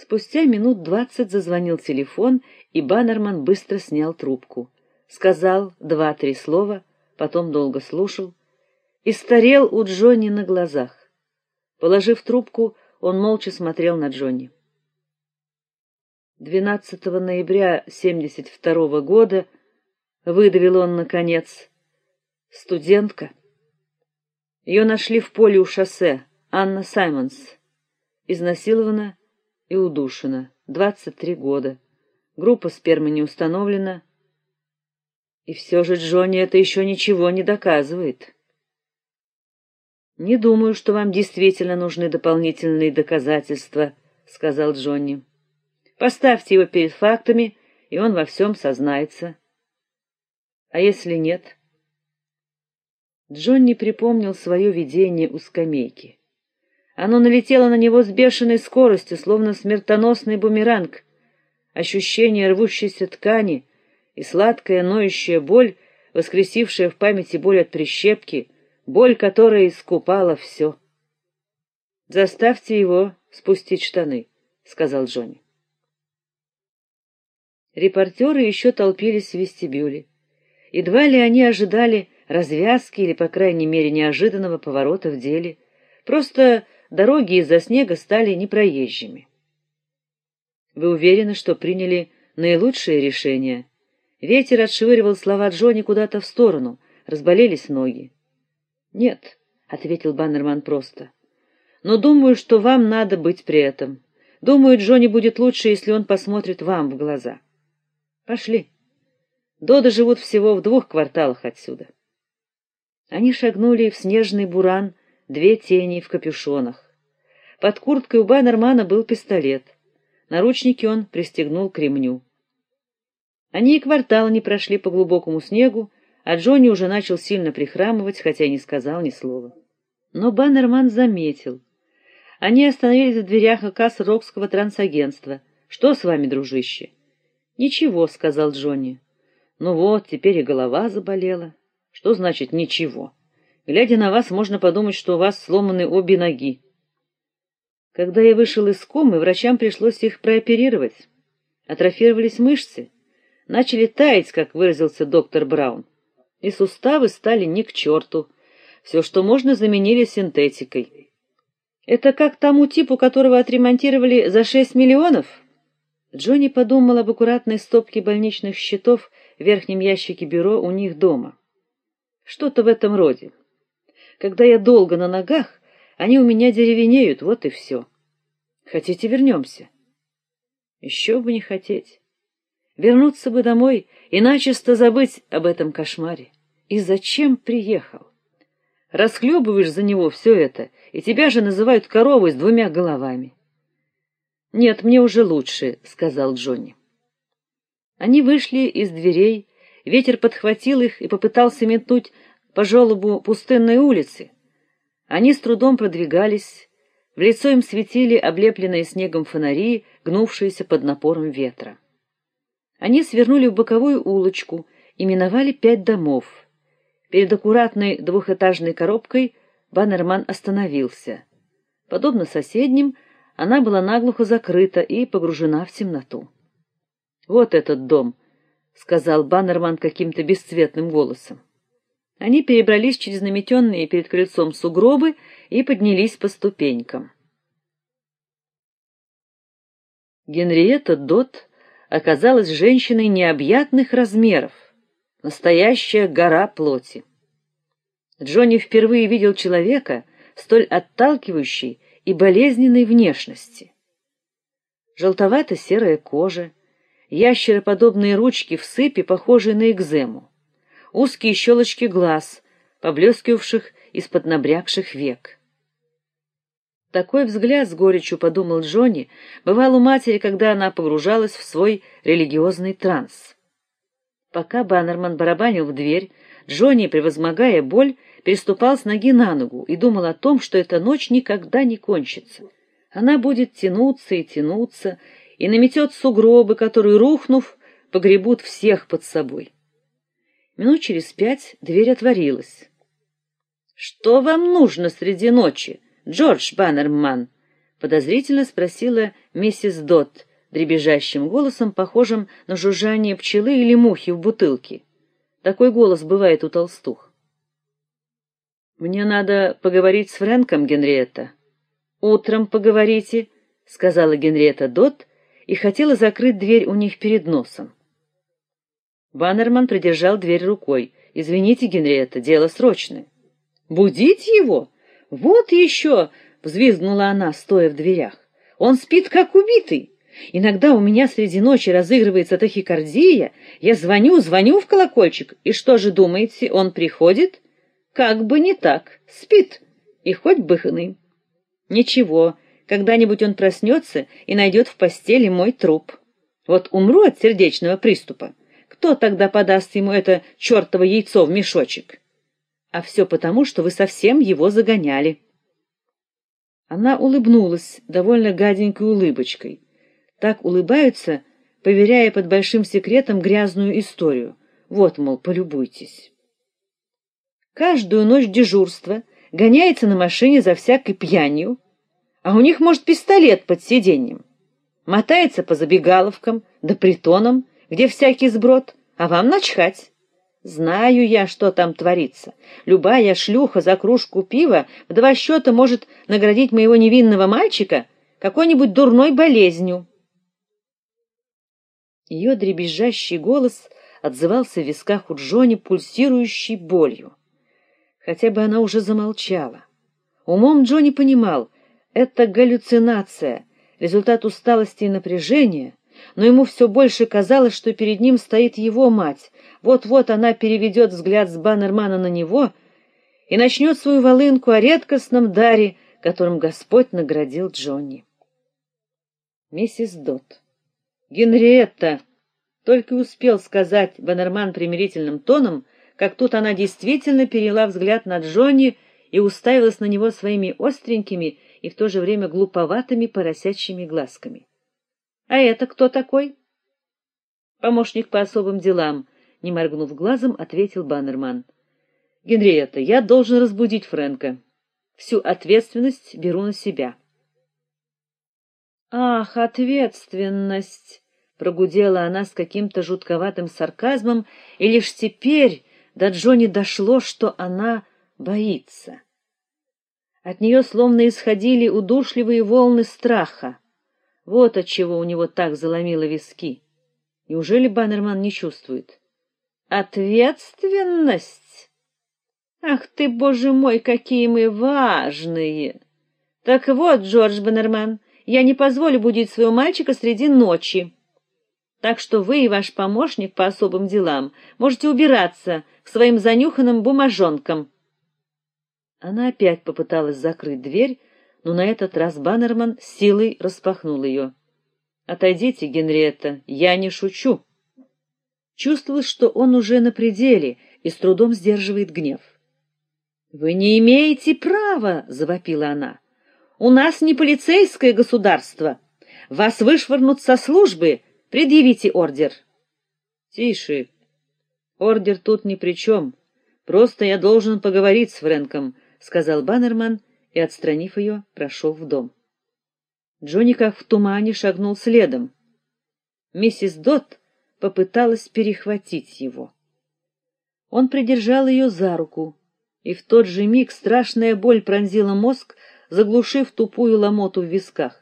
Спустя минут двадцать зазвонил телефон, и Баннерман быстро снял трубку. Сказал два-три слова, потом долго слушал и старел у Джонни на глазах. Положив трубку, он молча смотрел на Джонни. 12 ноября 72 года выдавил он наконец: "Студентка. Ее нашли в поле у шоссе, Анна Саймонс. Изнасилована и удушена. 23 года. Группа спермы не установлена. И все же Джонни это еще ничего не доказывает. Не думаю, что вам действительно нужны дополнительные доказательства, сказал Джонни. Поставьте его перед фактами, и он во всем сознается. А если нет? Джонни припомнил свое видение у скамейки. Оно налетело на него с бешеной скоростью, словно смертоносный бумеранг. Ощущение рвущейся ткани и сладкая ноющая боль, воскресившая в памяти боль от прищепки, боль, которая искупала все. Заставьте его спустить штаны, сказал Джонни. Репортеры еще толпились в вестибюле. Едва ли они ожидали развязки или, по крайней мере, неожиданного поворота в деле. Просто дороги из-за снега стали непроезжими. Вы уверены, что приняли наилучшее решение? Ветер отшвыривал слова Джонни куда-то в сторону, разболелись ноги. Нет, ответил Баннерман просто. Но думаю, что вам надо быть при этом. Думаю, Джонни будет лучше, если он посмотрит вам в глаза. Пошли. Доды живут всего в двух кварталах отсюда. Они шагнули в снежный буран, две тени в капюшонах. Под курткой у Баннермана был пистолет. Наручники он пристегнул к ремню. Они и квартал не прошли по глубокому снегу, а Джонни уже начал сильно прихрамывать, хотя и не сказал ни слова. Но Баннерман заметил. Они остановились в дверях АКС Рокского трансагентства. Что с вами, дружище? Ничего, сказал Джонни. Ну вот, теперь и голова заболела. Что значит ничего? Глядя на вас, можно подумать, что у вас сломаны обе ноги. Когда я вышел из комы, врачам пришлось их прооперировать. Атрофировались мышцы, начали таять, как выразился доктор Браун. И суставы стали ни к черту. Все, что можно, заменили синтетикой. Это как тому типу, которого отремонтировали за шесть миллионов? Джонни подумал об аккуратной стопке больничных счетов в верхнем ящике бюро у них дома. Что-то в этом роде. Когда я долго на ногах, они у меня деревенеют, вот и все. Хотите, вернемся?» «Еще бы не хотеть. Вернуться бы домой и начисто забыть об этом кошмаре. И зачем приехал? Расхлебываешь за него все это, и тебя же называют коровой с двумя головами. Нет, мне уже лучше, сказал Джонни. Они вышли из дверей, ветер подхватил их и попытался метнуть по желобу пустынной улицы. Они с трудом продвигались, в лицо им светили облепленные снегом фонари, гнувшиеся под напором ветра. Они свернули в боковую улочку и миновали пять домов. Перед аккуратной двухэтажной коробкой Баннерман остановился. Подобно соседним, она была наглухо закрыта и погружена в темноту. Вот этот дом, сказал Баннерман каким-то бесцветным голосом. Они перебрались через наметенные перед крыльцом сугробы и поднялись по ступенькам. Генриетта Дот оказалась женщиной необъятных размеров, настоящая гора плоти. Джонни впервые видел человека столь отталкивающий и болезненной внешности. Желтовато-серая кожа, ящероподобные ручки в сыпи, похожие на экзему, узкие щелочки глаз, поблескивавших из-под набрякших век. Такой взгляд с горечью подумал Джонни, бывал у матери, когда она погружалась в свой религиозный транс. Пока Баннерман барабанил в дверь, Джонни, превозмогая боль, переступал с ноги на ногу и думал о том, что эта ночь никогда не кончится. Она будет тянуться и тянуться, и наметет сугробы, которые, рухнув, погребут всех под собой. Минут через пять дверь отворилась. Что вам нужно среди ночи, Джордж Баннерман? подозрительно спросила миссис Дот дребезжащим голосом, похожим на жужжание пчелы или мухи в бутылке. Такой голос бывает у толстух. Мне надо поговорить с Фрэнком, Генриетта. Утром поговорите, сказала Генриетта Дот и хотела закрыть дверь у них перед носом. Баннерман придержал дверь рукой. Извините, Генриетта, дело срочное. Будить его? Вот еще, взвизгнула она, стоя в дверях. Он спит как убитый. Иногда у меня среди ночи разыгрывается тахикардия, я звоню, звоню в колокольчик, и что же думаете, он приходит? Как бы не так, спит, и хоть бы хны. Ничего, когда-нибудь он проснется и найдет в постели мой труп. Вот умру от сердечного приступа. Кто тогда подаст ему это чертово яйцо в мешочек? А все потому, что вы совсем его загоняли. Она улыбнулась довольно гаденькой улыбочкой. Так улыбаются, поверяя под большим секретом грязную историю. Вот, мол, полюбуйтесь. Каждую ночь дежурства гоняется на машине за всякой пьянью, а у них, может, пистолет под сиденьем. Мотается по забегаловкам да притонам, где всякий сброд, а вам начхать. Знаю я, что там творится. Любая шлюха за кружку пива в два счета может наградить моего невинного мальчика какой-нибудь дурной болезнью. Ее дребезжащий голос отзывался в висках у Джонни пульсирующей болью. Хотя бы она уже замолчала. Умом Джонни понимал, это галлюцинация, результат усталости и напряжения, но ему все больше казалось, что перед ним стоит его мать. Вот-вот она переведет взгляд с Баннермана на него и начнет свою волынку о редкостном даре, которым Господь наградил Джонни. Миссис Дот. Генриетта только успел сказать Баннерман примирительным тоном, как тут она действительно перела взгляд на Джонни и уставилась на него своими остренькими и в то же время глуповатыми поросячьими глазками. А это кто такой? Помощник по особым делам, не моргнув глазом, ответил Баннерман. Генриетта, я должен разбудить Фрэнка. Всю ответственность беру на себя. Ах, ответственность, прогудела она с каким-то жутковатым сарказмом, и лишь теперь до Джонни дошло, что она боится. От нее словно исходили удушливые волны страха. Вот от чего у него так заломило виски. Неужели Баннерман не чувствует? Ответственность. Ах ты, боже мой, какие мы важные. Так вот, Джордж Баннерман, я не позволю будить своего мальчика среди ночи. Так что вы и ваш помощник по особым делам можете убираться к своим занюханным бумажонкам. Она опять попыталась закрыть дверь, но на этот раз Баннерман силой распахнул ее. Отойдите, Генриетта, я не шучу. Чувствовалось, что он уже на пределе и с трудом сдерживает гнев. Вы не имеете права, завопила она. У нас не полицейское государство. Вас вышвырнут со службы. Предъявите ордер. Тише. Ордер тут ни при чем. Просто я должен поговорить с Фрэнком, сказал Баннерман и, отстранив ее, прошел в дом. Джонни как в тумане шагнул следом. Миссис Дот попыталась перехватить его. Он придержал ее за руку, и в тот же миг страшная боль пронзила мозг, заглушив тупую ломоту в висках,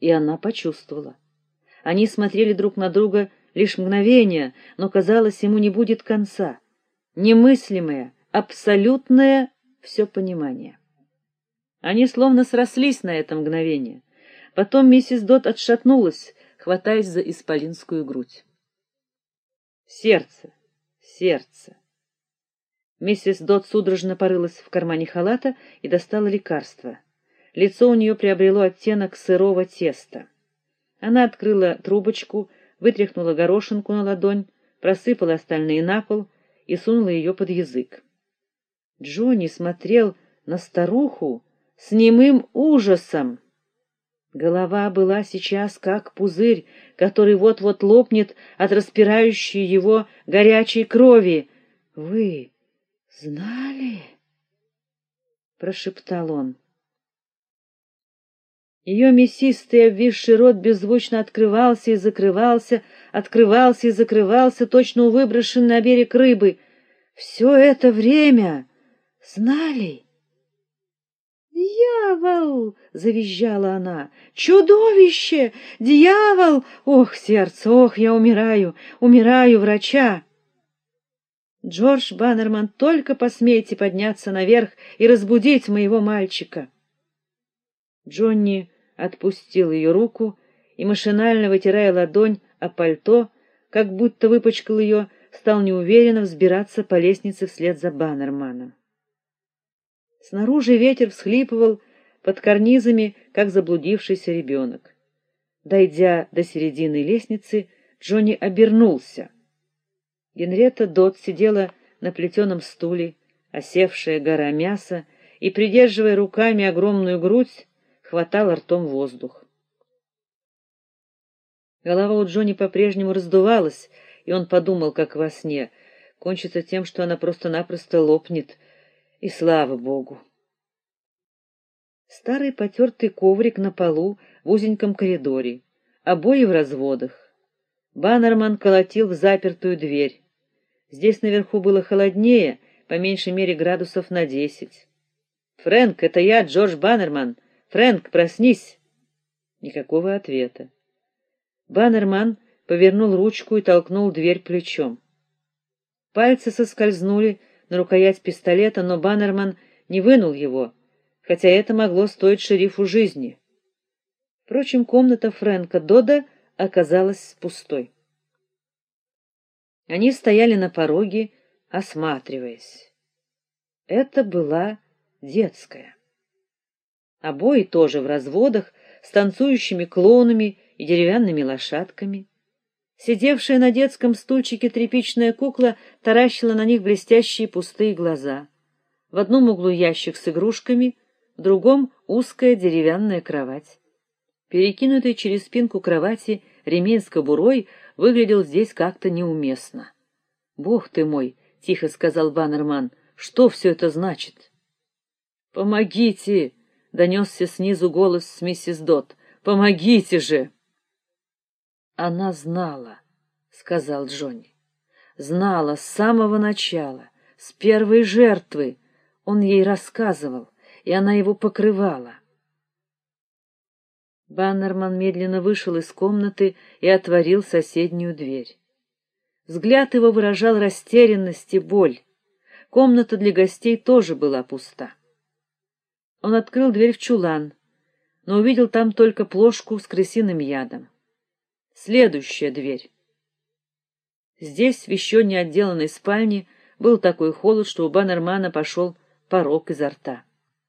и она почувствовала. Они смотрели друг на друга лишь мгновение, но казалось, ему не будет конца. Немыслимое, абсолютное все понимание. Они словно срослись на это мгновение. Потом миссис Дот отшатнулась, хватаясь за исполинскую грудь. Сердце, сердце. Миссис Дот судорожно порылась в кармане халата и достала лекарство. Лицо у нее приобрело оттенок сырого теста. Она открыла трубочку, вытряхнула горошинку на ладонь, просыпала остальные на пол и сунула ее под язык. Джонни смотрел на старуху с немым ужасом. Голова была сейчас как пузырь, который вот-вот лопнет от распирающей его горячей крови. Вы знали? прошептал он. Ее мясистый обвисший рот беззвучно открывался и закрывался, открывался и закрывался, точно у выброшенной на берег рыбы. Все это время знали. «Дьявол!» — завизжала она. «Чудовище! Дьявол! Ох, сердце, ох, я умираю, умираю, врача!» «Джордж Баннерман, только посмейте подняться наверх и разбудить моего мальчика!» Джонни отпустил ее руку и, машинально вытирая ладонь о пальто, как будто выпачкал ее, стал неуверенно взбираться по лестнице вслед за Баннерманом. Снаружи ветер всхлипывал под карнизами, как заблудившийся ребенок. Дойдя до середины лестницы, Джонни обернулся. Генрета Дот сидела на плетеном стуле, осевшая гора мяса, и, придерживая руками огромную грудь, хватала ртом воздух. Голова у Джонни по-прежнему раздувалась, и он подумал, как во сне, кончится тем, что она просто-напросто лопнет, и слава богу. Старый потертый коврик на полу в узеньком коридоре, обои в разводах. Баннерман колотил в запертую дверь. Здесь наверху было холоднее, по меньшей мере градусов на десять. Фрэнк, это я, Джордж Баннерман. Фрэнк, проснись. Никакого ответа. Баннерман повернул ручку и толкнул дверь плечом. Пальцы соскользнули на рукоять пистолета, но Баннерман не вынул его, хотя это могло стоить шерифу жизни. Впрочем, комната Фрэнка Дода оказалась пустой. Они стояли на пороге, осматриваясь. Это была детская. Обои тоже в разводах, с танцующими клоунами и деревянными лошадками. Сидевшая на детском стульчике тряпичная кукла таращила на них блестящие пустые глаза. В одном углу ящик с игрушками, в другом узкая деревянная кровать. Перекинутый через спинку кровати ремень с кобурой выглядел здесь как-то неуместно. "Бог ты мой", тихо сказал Баннерман. "Что все это значит?" "Помогите!" донесся снизу голос с миссис Дот. "Помогите же!" Она знала, сказал Джонни. Знала с самого начала, с первой жертвы. Он ей рассказывал, и она его покрывала. Баннерман медленно вышел из комнаты и отворил соседнюю дверь. Взгляд его выражал растерянность и боль. Комната для гостей тоже была пуста. Он открыл дверь в чулан, но увидел там только плошку с крысиным ядом. Следующая дверь. Здесь, в еще не отделанной спальне, был такой холод, что у Баннермана пошел порог изо рта.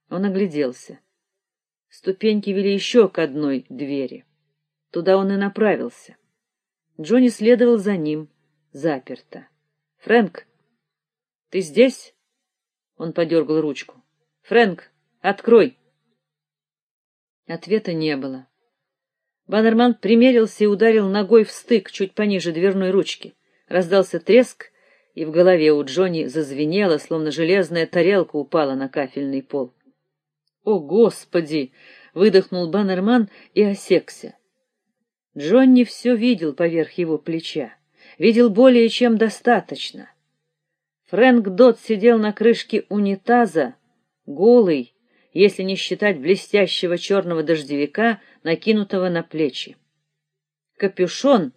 Он огляделся. Ступеньки вели еще к одной двери. Туда он и направился. Джонни следовал за ним, заперто. Фрэнк, ты здесь? Он подергал ручку. Фрэнк, открой. Ответа не было. Баннерман примерился и ударил ногой в стык чуть пониже дверной ручки. Раздался треск, и в голове у Джонни зазвенело, словно железная тарелка упала на кафельный пол. "О, господи!" выдохнул Баннерман и осекся. Джонни все видел поверх его плеча, видел более чем достаточно. Фрэнк Дот сидел на крышке унитаза, голый, если не считать блестящего черного дождевика, накинутого на плечи. Капюшон,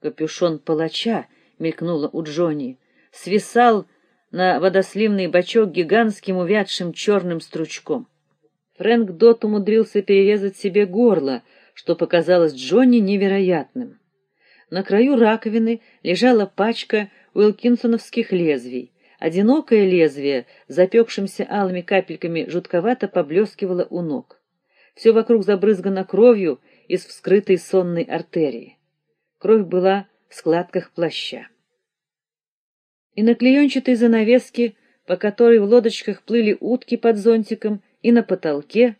капюшон палача, мелькнуло у Джонни, свисал на водосливный бачок гигантским увядшим черным стручком. Фрэнк Дот умудрился перерезать себе горло, что показалось Джонни невероятным. На краю раковины лежала пачка уилкинсоновских лезвий. Одинокое лезвие, запекшимся алыми капельками, жутковато поблескивало у ног. Все вокруг забрызгано кровью из вскрытой сонной артерии. Кровь была в складках плаща. И на клеенчатой занавеске, по которой в лодочках плыли утки под зонтиком, и на потолке,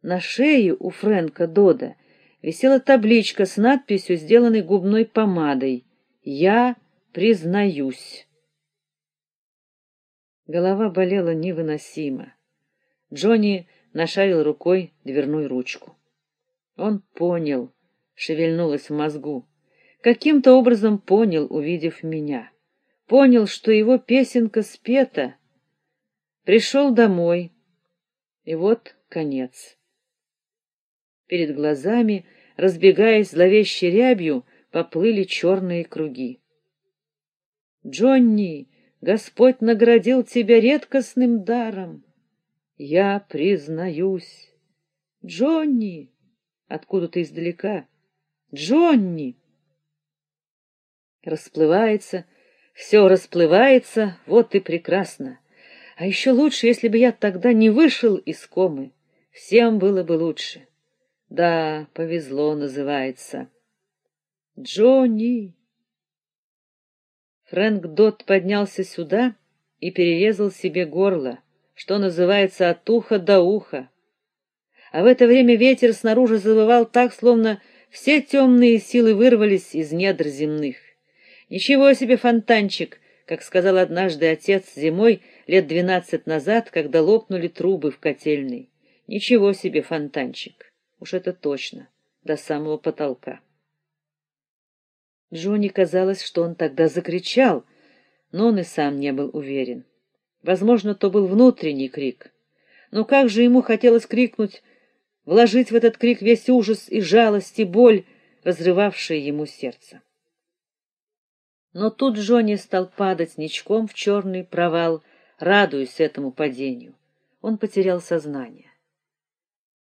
на шее у Фрэнка Дода висела табличка с надписью, сделанной губной помадой: "Я признаюсь". Голова болела невыносимо. Джонни нашарил рукой дверную ручку. Он понял, шевельнулось в мозгу. Каким-то образом понял, увидев меня. Понял, что его песенка спета. Пришел домой. И вот конец. Перед глазами, разбегаясь зловещей рябью, поплыли черные круги. Джонни, Господь наградил тебя редкостным даром. Я признаюсь. Джонни, откуда-то издалека. Джонни. Расплывается, все расплывается, вот и прекрасно. А еще лучше, если бы я тогда не вышел из комы. Всем было бы лучше. Да, повезло, называется. Джонни. Фрэнк Дот поднялся сюда и перерезал себе горло, что называется от уха до уха. А в это время ветер снаружи завывал так, словно все темные силы вырвались из недр земных. Ничего себе фонтанчик, как сказал однажды отец зимой лет двенадцать назад, когда лопнули трубы в котельной. Ничего себе фонтанчик. Уж это точно, до самого потолка. Джонни казалось, что он тогда закричал, но он и сам не был уверен. Возможно, то был внутренний крик. Но как же ему хотелось крикнуть, вложить в этот крик весь ужас и жалость и боль, разрывавшие ему сердце. Но тут Джонни стал падать ничком в черный провал, радуясь этому падению. Он потерял сознание.